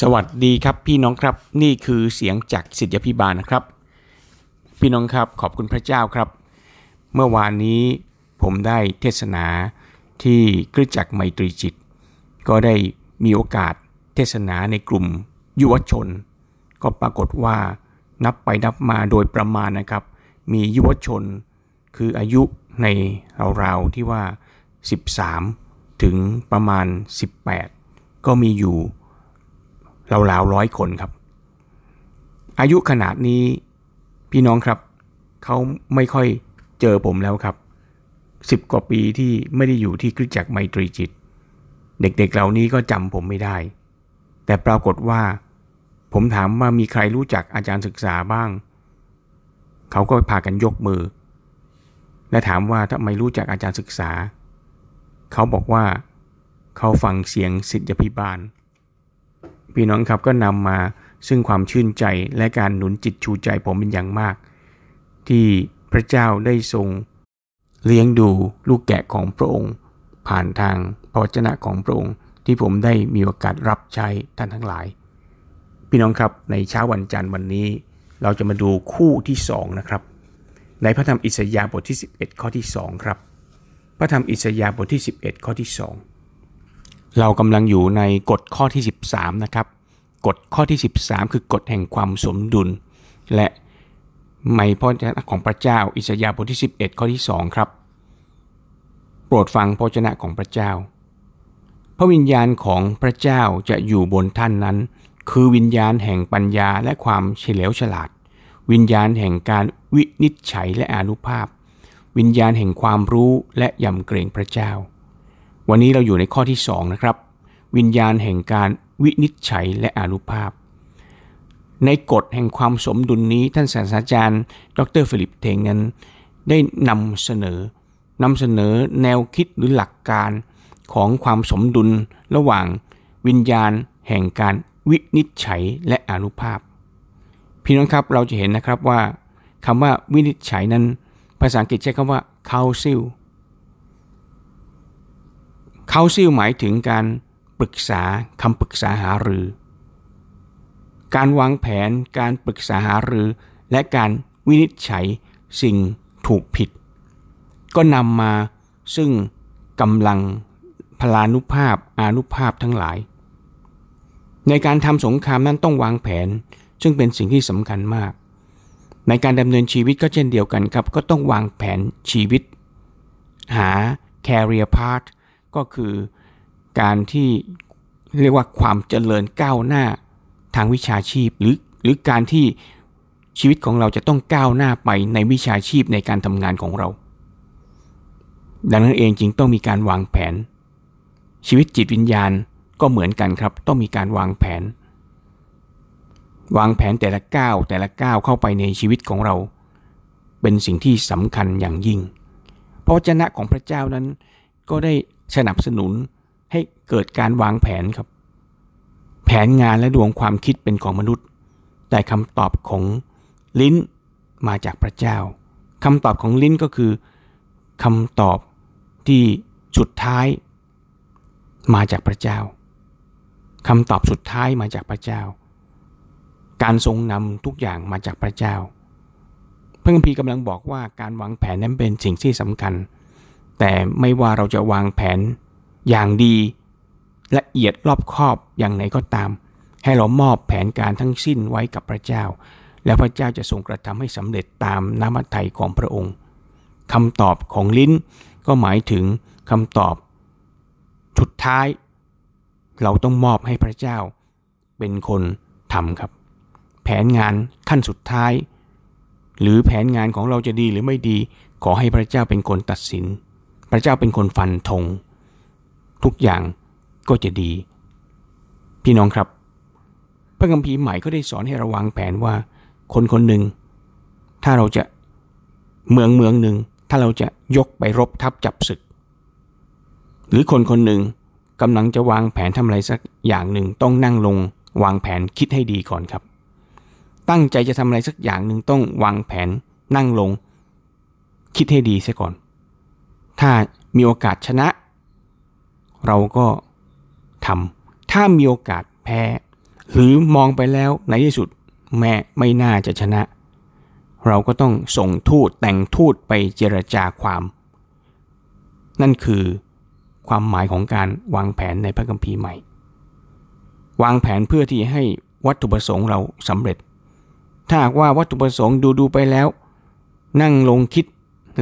สวัสดีครับพี่น้องครับนี่คือเสียงจากสิทธิพิบาลนะครับ พี่น้องครับขอบคุณพระเจ้าครับ เมื่อวานนี้ผมได้เทศนาที่คริสตจักรไมตรีจิต ก็ได้มีโอกาสเทศนาในกลุ่มยุวชน ก็ปรากฏว่านับไปนับมาโดยประมาณนะครับ มียุวชน คืออายุในราวๆที่ว่า 13 ถึงประมาณ 18 ก็มีอยู่ ราวๆร้อยคนครับ อายุขนาดนี้พี่น้องครับเขาไม่ค่อยเจอผมแล้วครับสิบกว่าปีที่ไม่ได้อยู่ที่คริสตจักรไมตรีจิต เด็กๆเหล่านี้ก็จำผมไม่ได้ แต่ปรากฏว่า ผมถามว่ามีใครรู้จักอาจารย์ศึกษาบ้าง เขาก็พากันยกมือ และถามว่าทำไมรู้จักอาจารย์ศึกษา เขาบอกว่า เขาฟังเสียงสิทธิพิบาล พี่น้องครับก็นำมาซึ่งความชื่นใจและการหนุนจิตชูใจผมเป็นอย่างมาก ที่พระเจ้าได้ทรง เลี้ยงดูลูกแกะของพระองค์ ผ่านทางพระวจนะของพระองค์ ที่ผมได้มีโอกาสรับใช้ท่านทั้งหลาย พี่น้องครับในเช้าวันจันทร์วันนี้ เราจะมาดูคู่ที่สองนะครับ ในพระธรรมอิสยาห์บทที่ 11 ข้อที่2ครับพระธรรมอิสยาห์บทที่ 11 ข้อที่2 เรากำลังอยู่ในกฎข้อที่ 13 นะครับ กฎข้อที่ 13 คือกฎแห่งความสมดุล และไม่พระเจ้าของพระเจ้าอิสยาห์บทที่ 11 ข้อที่ 2 ครับ โปรดฟังพระเจ้าของพระเจ้า พระวิญญาณของพระเจ้าจะอยู่บนท่านนั้น คือวิญญาณแห่งปัญญาและความเฉลียวฉลาด วิญญาณแห่งการวินิจฉัยและอานุภาพ วิญญาณแห่งความรู้และยำเกรงพระเจ้า วันนี้เราอยู่ในข้อที่ 2 นะครับ วิญญาณแห่งการวินิจฉัยและอานุภาพ ในกฎแห่งความสมดุลนี้ท่านศาสตราจารย์ ดรฟิลิปเทงนั้นได้นำเสนอนำเสนอแนวคิดหรือหลักการของความสมดุลระหว่างวิญญาณแห่งการวินิจฉัยและอนุภาพ พี่น้องครับเราจะเห็นนะครับว่าคำว่าวินิจฉัยนั้น ภาษาอังกฤษใช้คำว่า counsel เขาซิลหมายถึงการปรึกษาคำปรึกษาหารือ การวางแผนการปรึกษาหารือ และการวินิจฉัยสิ่งถูกผิด ก็นำมาซึ่งกำลังพลานุภาพอนุภาพทั้งหลาย ในการทำสงครามนั้นต้องวางแผน ซึ่งเป็นสิ่งที่สำคัญมาก ในการดำเนินชีวิตก็เช่นเดียวกันครับ ก็ต้องวางแผนชีวิต หา career path ก็คือการที่เรียกว่าความเจริญก้าวหน้าทางวิชาชีพ หรือหรือการที่ชีวิตของเราจะต้องก้าวหน้าไปในวิชาชีพในการทำงานของเรา ดังนั้นเองจึงต้องมีการวางแผน ชีวิตจิตวิญญาณก็เหมือนกันครับ ต้องมีการวางแผน วางแผนแต่ละก้าวแต่ละก้าวเข้าไปในชีวิตของเรา เป็นสิ่งที่สำคัญอย่างยิ่ง พระเจ้าของพระเจ้านั้นก็ได้ สนับสนุนให้เกิดการวางแผนครับ แผนงานและดวงความคิดเป็นของมนุษย์ แต่คำตอบของลิ้นมาจากพระเจ้าคำตอบของลิ้นก็คือคำตอบที่สุดท้ายมาจากพระเจ้าคำตอบสุดท้ายมาจากพระเจ้า การทรงนำทุกอย่างมาจากพระเจ้า พระคัมภีร์กำลังบอกว่าการวางแผนนั้นเป็นสิ่งที่สำคัญ แต่ไม่ว่าเราจะวางแผนอย่างดีละเอียดรอบคอบอย่างไหนก็ตาม ให้เรามอบแผนการทั้งสิ้นไว้กับพระเจ้า แล้วพระเจ้าจะทรงกระทำให้สำเร็จตามน้ำมัทยของพระองค์คำตอบของลิ้นก็หมายถึงคำตอบสุดท้าย เราต้องมอบให้พระเจ้า เป็นคนทำครับ แผนงานขั้นสุดท้าย หรือแผนงานของเราจะดีหรือไม่ดี ขอให้พระเจ้าเป็นคนตัดสิน พระเจ้าเป็นคนฟันธงทุกอย่างก็จะดี พี่น้องครับ พระคัมภีร์ใหม่ก็ได้สอนให้ระวังแผนว่า คนคนหนึ่งถ้าเราจะเมืองเมืองหนึ่งถ้าเราจะยกไปรบทับจับศึก หรือคนคนหนึ่งกำลังจะวางแผนทำอะไรสักอย่างหนึ่งต้องนั่งลง วางแผนคิดให้ดีก่อนครับ ตั้งใจจะทำอะไรสักอย่างหนึ่งต้องวางแผนนั่งลง คิดให้ดีเสียก่อน ถ้ามีโอกาสชนะ เราก็ทำถ้ามีโอกาสแพ้ หรือมองไปแล้วในที่สุดแม่ไม่น่าจะชนะ เราก็ต้องส่งทูตแต่งทูตไปเจรจาความ นั่นคือความหมายของการวางแผนในพระคัมภีร์ใหม่ วางแผนเพื่อที่ให้วัตถุประสงค์เราสำเร็จ ถ้าหากว่าวัตถุประสงค์ดูดูไปแล้ว นั่งลงคิด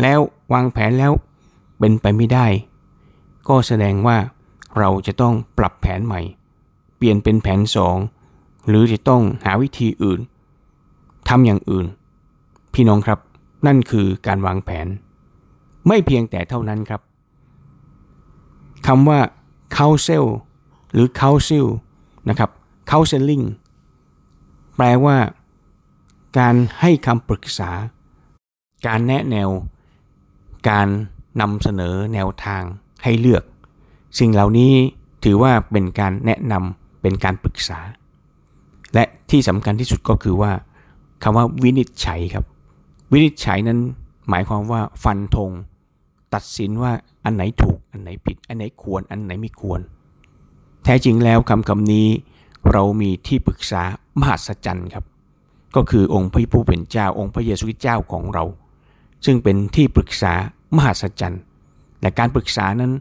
แล้ววางแผนแล้ว เป็นไปไม่ได้ ก็แสดงว่าเราจะต้องปรับแผนใหม่ เปลี่ยนเป็นแผนสองหรือจะต้องหาวิธีอื่นทำอย่างอื่น พี่น้องครับนั่นคือการวางแผน ไม่เพียงแต่เท่านั้นครับคำว่า counsel หรือ counsel นะครับ counseling แปลว่า การให้คำปรึกษา การแนะแนว การ นำเสนอแนวทางให้เลือก สิ่งเหล่านี้ถือว่าเป็นการแนะนำเป็นการปรึกษา และที่สำคัญที่สุดก็คือว่าคำว่าวินิจฉัยครับ วินิจฉัยนั้นหมายความว่าฟันธงตัดสินว่าอันไหนถูกอันไหนผิด อันไหนควรอันไหนไม่ควร แท้จริงแล้วคำคำนี้เรามีที่ปรึกษามหัศจรรย์ครับ ก็คือองค์พระผู้เป็นเจ้าองค์พระเยซูคริสต์เจ้าของเรา ซึ่งเป็นที่ปรึกษา มหัศจรรย์และการปรึกษานั้น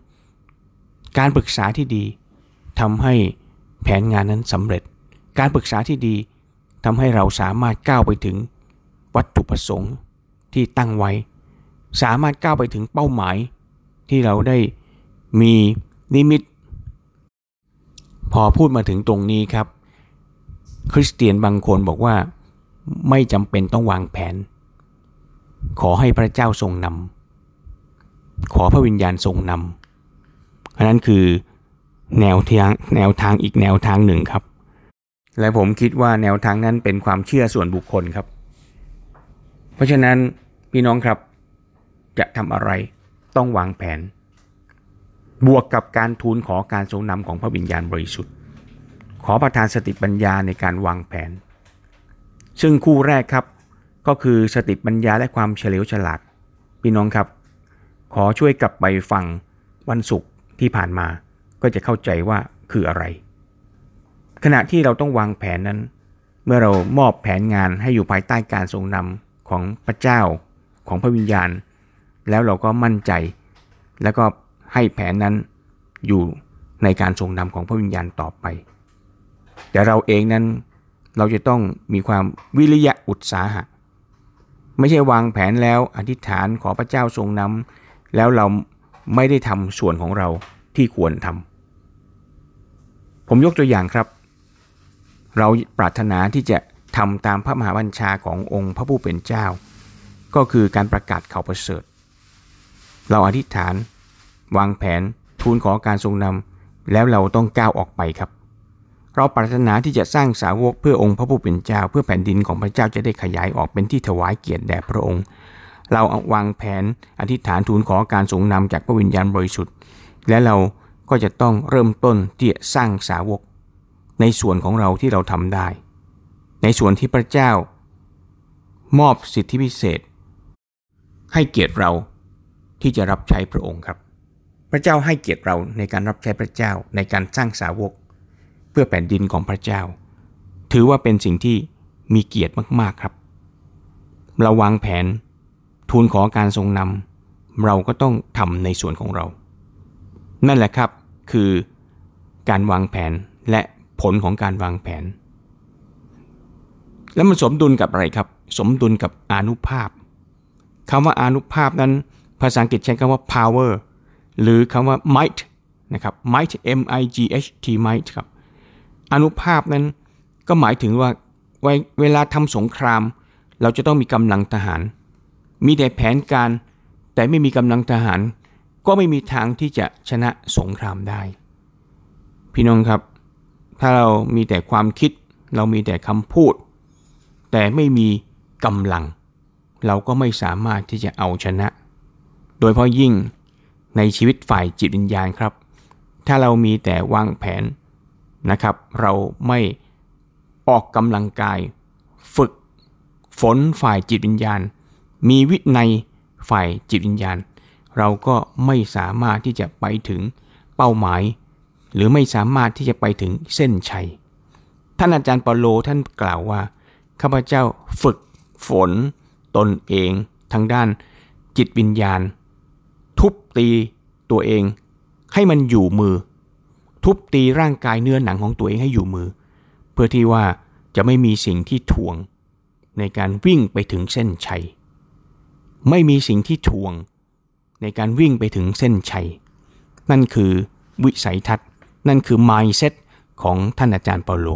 การปรึกษาที่ดีทำให้แผนงานนั้นสำเร็จ การปรึกษาที่ดีทำให้เราสามารถก้าวไปถึงวัตถุประสงค์ที่ตั้งไว้ สามารถก้าวไปถึงเป้าหมาย ที่เราได้มีนิมิต พอพูดมาถึงตรงนี้ครับ คริสเตียนบางคนบอกว่าไม่จำเป็นต้องวางแผน ขอให้พระเจ้าทรงนำ ขอพระวิญญาณทรงนำอันนั้นคือแนวทางแนวทางอีกแนวทางหนึ่งครับ และผมคิดว่าแนวทางนั้นเป็นความเชื่อส่วนบุคคลครับ เพราะฉะนั้นพี่น้องครับจะทำอะไรต้องวางแผน บวกกับการทูลขอการทรงนำของพระวิญญาณบริสุทธิ์ ขอประทานสติปัญญาในการวางแผน ซึ่งคู่แรกครับก็คือสติปัญญาและความเฉลียวฉลาด พี่น้องครับ ขอช่วยกลับไปฟังวันศุกร์ที่ผ่านมา ก็จะเข้าใจว่าคืออะไร ขณะที่เราต้องวางแผนนั้น เมื่อเรามอบแผนงานให้อยู่ภายใต้การทรงนำของพระเจ้าของพระวิญญาณ แล้วเราก็มั่นใจ แล้วก็ให้แผนนั้นอยู่ในการทรงนำของพระวิญญาณต่อไป แต่เราเองนั้นเราจะต้องมีความวิริยะอุตสาหะ ไม่ใช่วางแผนแล้วอธิษฐานขอพระเจ้าทรงนำ แล้วเราไม่ได้ทำส่วนของเราที่ควรทำผมยกตัวอย่างครับ เราปรารถนาที่จะทำตามพระมหาบัญชาขององค์พระผู้เป็นเจ้า ก็คือการประกาศข่าวประเสริฐ เราอธิษฐาน วางแผนทูลขอการทรงนำแล้วเราต้องก้าวออกไปครับ เราปรารถนาที่จะสร้างสาวกเพื่อองค์พระผู้เป็นเจ้า เพื่อแผ่นดินของพระเจ้าจะได้ขยายออกเป็นที่ถวายเกียรติแด่พระองค์ เราวางแผนอธิษฐานทูลขอการทรงนำจากพระวิญญาณบริสุทธิ์ และเราก็จะต้องเริ่มต้นที่จะสร้างสาวก ในส่วนของเราที่เราทำได้ ในส่วนที่พระเจ้า มอบสิทธิพิเศษ ให้เกียรติเราที่จะรับใช้พระองค์ครับ พระเจ้าให้เกียรติเราในการรับใช้พระเจ้าในการสร้างสาวก เพื่อแผ่นดินของพระเจ้า ถือว่าเป็นสิ่งที่มีเกียรติมากๆครับ เราวางแผน ทูลขอการทรงนำเราก็ต้องทำในส่วนของเรา นั่นแหละครับคือการวางแผนและผลของการวางแผน แล้วมันสมดุลกับอะไรครับ สมดุลกับอนุภาพคำว่าอนุภาพนั้น ภาษาอังกฤษใช้คำว่า power หรือคำว่า might นะครับ might m i g h t might ครับอนุภาพนั้นก็หมายถึงว่าเวลาทำสงคราม เราจะต้องมีกำลังทหาร มีแต่แผนการ แต่ไม่มีกำลังทหาร ก็ไม่มีทางที่จะชนะสงครามได้ พี่น้องครับ ถ้าเรามีแต่ความคิด เรามีแต่คำพูด แต่ไม่มีกำลัง เราก็ไม่สามารถที่จะเอาชนะ โดยเพราะยิ่งในชีวิตฝ่ายจิตวิญญาณครับ ถ้าเรามีแต่วางแผนนะครับ เราไม่ออกกำลังกาย ฝึกฝนฝ่ายจิตวิญญาณ มีวินัยฝ่ายจิตวิญญาณ เราก็ไม่สามารถที่จะไปถึงเป้าหมาย หรือไม่สามารถที่จะไปถึงเส้นชัย ท่านอาจารย์เปาโลท่านกล่าวว่าข้าพเจ้าฝึกฝนตนเองทางด้านจิตวิญญาณ ทุบตีตัวเอง ให้มันอยู่มือ ทุบตีร่างกายเนื้อหนังของตัวเองให้อยู่มือ เพื่อที่ว่าจะไม่มีสิ่งที่ถ่วงในการวิ่งไปถึงเส้นชัย ไม่มีสิ่งที่ถ่วง ในการวิ่งไปถึงเส้นชัย นั่นคือวิสัยทัศน์ นั่นคือ mindset ของท่านอาจารย์เปาโล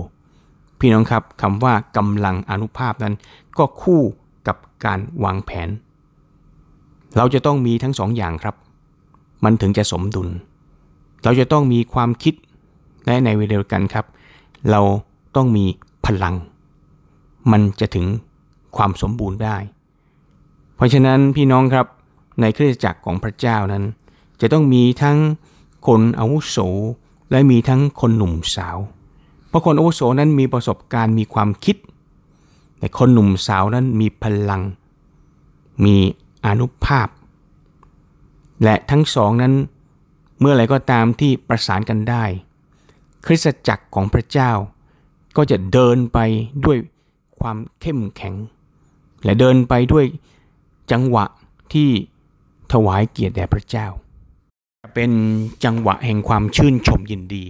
พี่น้องครับคำว่ากำลังอนุภาพนั้นก็คู่กับการวางแผน เราจะต้องมีทั้งสองอย่างครับ มันถึงจะสมดุล เราจะต้องมีความคิดและในเวลาเดียวกันครับ เราต้องมีพลัง มันจะถึงความสมบูรณ์ได้ เพราะฉะนั้นพี่น้องครับในคริสตจักรของพระเจ้านั้น จะต้องมีทั้งคนอาวุโส และมีทั้งคนหนุ่มสาว เพราะคนอาวุโสนั้นมีประสบการณ์มีความคิด แต่คนหนุ่มสาวนั้นมีพลัง มีอนุภาพ และทั้งสองนั้นเมื่อไรก็ตามที่ประสานกันได้ คริสตจักรของพระเจ้า ก็จะเดินไปด้วยความเข้มแข็ง และเดินไปด้วย จังหวะที่ถวายเกียรติแด่พระเจ้า เป็นจังหวะแห่งความชื่นชมยินดี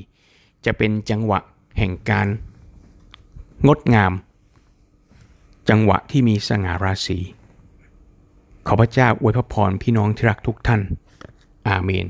จะเป็นจังหวะแห่งการงดงาม จังหวะที่มีสง่าราศีขอพระเจ้าอวยพระพรพี่น้องที่รักทุกท่าน อาเมน